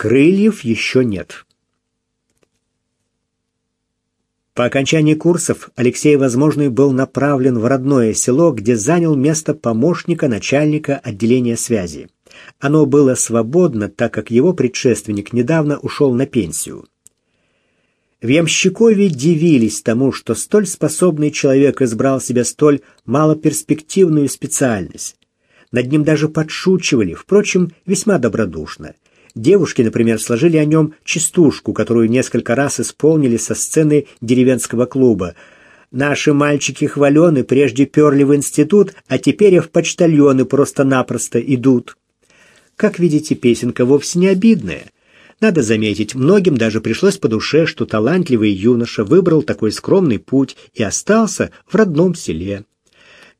Крыльев еще нет. По окончании курсов Алексей Возможный был направлен в родное село, где занял место помощника начальника отделения связи. Оно было свободно, так как его предшественник недавно ушел на пенсию. В Ямщикове дивились тому, что столь способный человек избрал себе столь малоперспективную специальность. Над ним даже подшучивали, впрочем, весьма добродушно. Девушки, например, сложили о нем частушку, которую несколько раз исполнили со сцены деревенского клуба. «Наши мальчики хвалены, прежде перли в институт, а теперь и в почтальоны просто-напросто идут». Как видите, песенка вовсе не обидная. Надо заметить, многим даже пришлось по душе, что талантливый юноша выбрал такой скромный путь и остался в родном селе.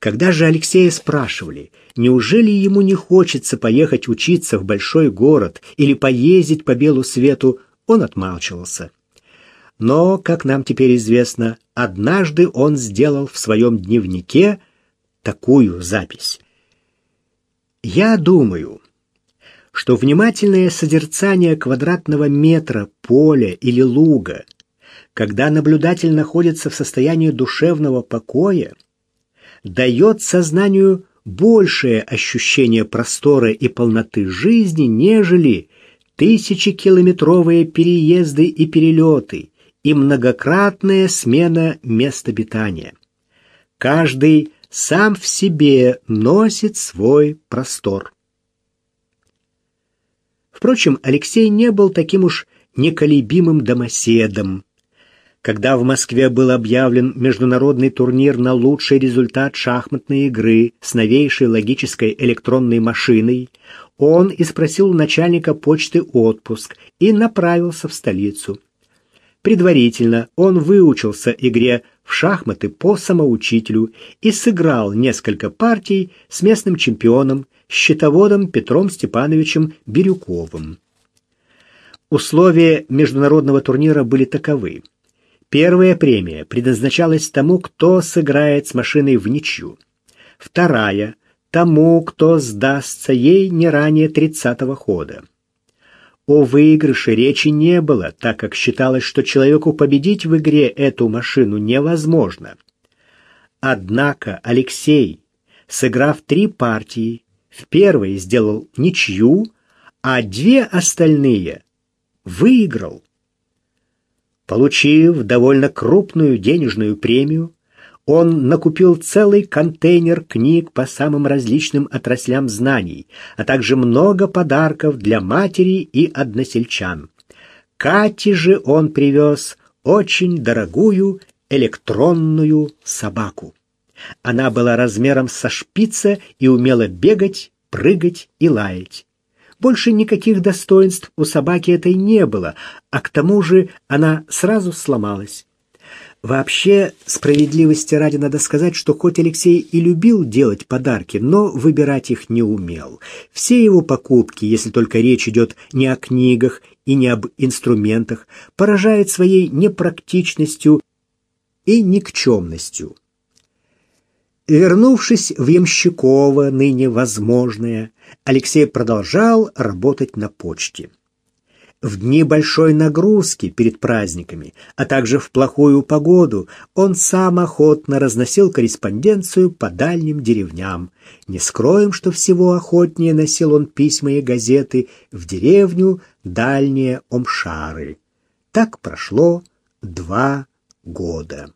Когда же Алексея спрашивали, неужели ему не хочется поехать учиться в большой город или поездить по белу свету, он отмалчивался. Но, как нам теперь известно, однажды он сделал в своем дневнике такую запись. «Я думаю, что внимательное созерцание квадратного метра поля или луга, когда наблюдатель находится в состоянии душевного покоя, дает сознанию большее ощущение простора и полноты жизни, нежели тысячекилометровые переезды и перелеты и многократная смена мест обитания. Каждый сам в себе носит свой простор. Впрочем, Алексей не был таким уж неколебимым домоседом. Когда в Москве был объявлен международный турнир на лучший результат шахматной игры с новейшей логической электронной машиной, он и спросил у начальника почты отпуск и направился в столицу. Предварительно он выучился игре в шахматы по самоучителю и сыграл несколько партий с местным чемпионом, счетоводом Петром Степановичем Бирюковым. Условия международного турнира были таковы. Первая премия предназначалась тому, кто сыграет с машиной в ничью. Вторая – тому, кто сдастся ей не ранее тридцатого хода. О выигрыше речи не было, так как считалось, что человеку победить в игре эту машину невозможно. Однако Алексей, сыграв три партии, в первой сделал ничью, а две остальные выиграл. Получив довольно крупную денежную премию, он накупил целый контейнер книг по самым различным отраслям знаний, а также много подарков для матери и односельчан. Кате же он привез очень дорогую электронную собаку. Она была размером со шпица и умела бегать, прыгать и лаять. Больше никаких достоинств у собаки этой не было, а к тому же она сразу сломалась. Вообще, справедливости ради надо сказать, что хоть Алексей и любил делать подарки, но выбирать их не умел. Все его покупки, если только речь идет не о книгах и не об инструментах, поражают своей непрактичностью и никчемностью. Вернувшись в Ямщиково, ныне возможное, Алексей продолжал работать на почте. В дни большой нагрузки перед праздниками, а также в плохую погоду, он сам охотно разносил корреспонденцию по дальним деревням. Не скроем, что всего охотнее носил он письма и газеты в деревню дальние Омшары. Так прошло два года.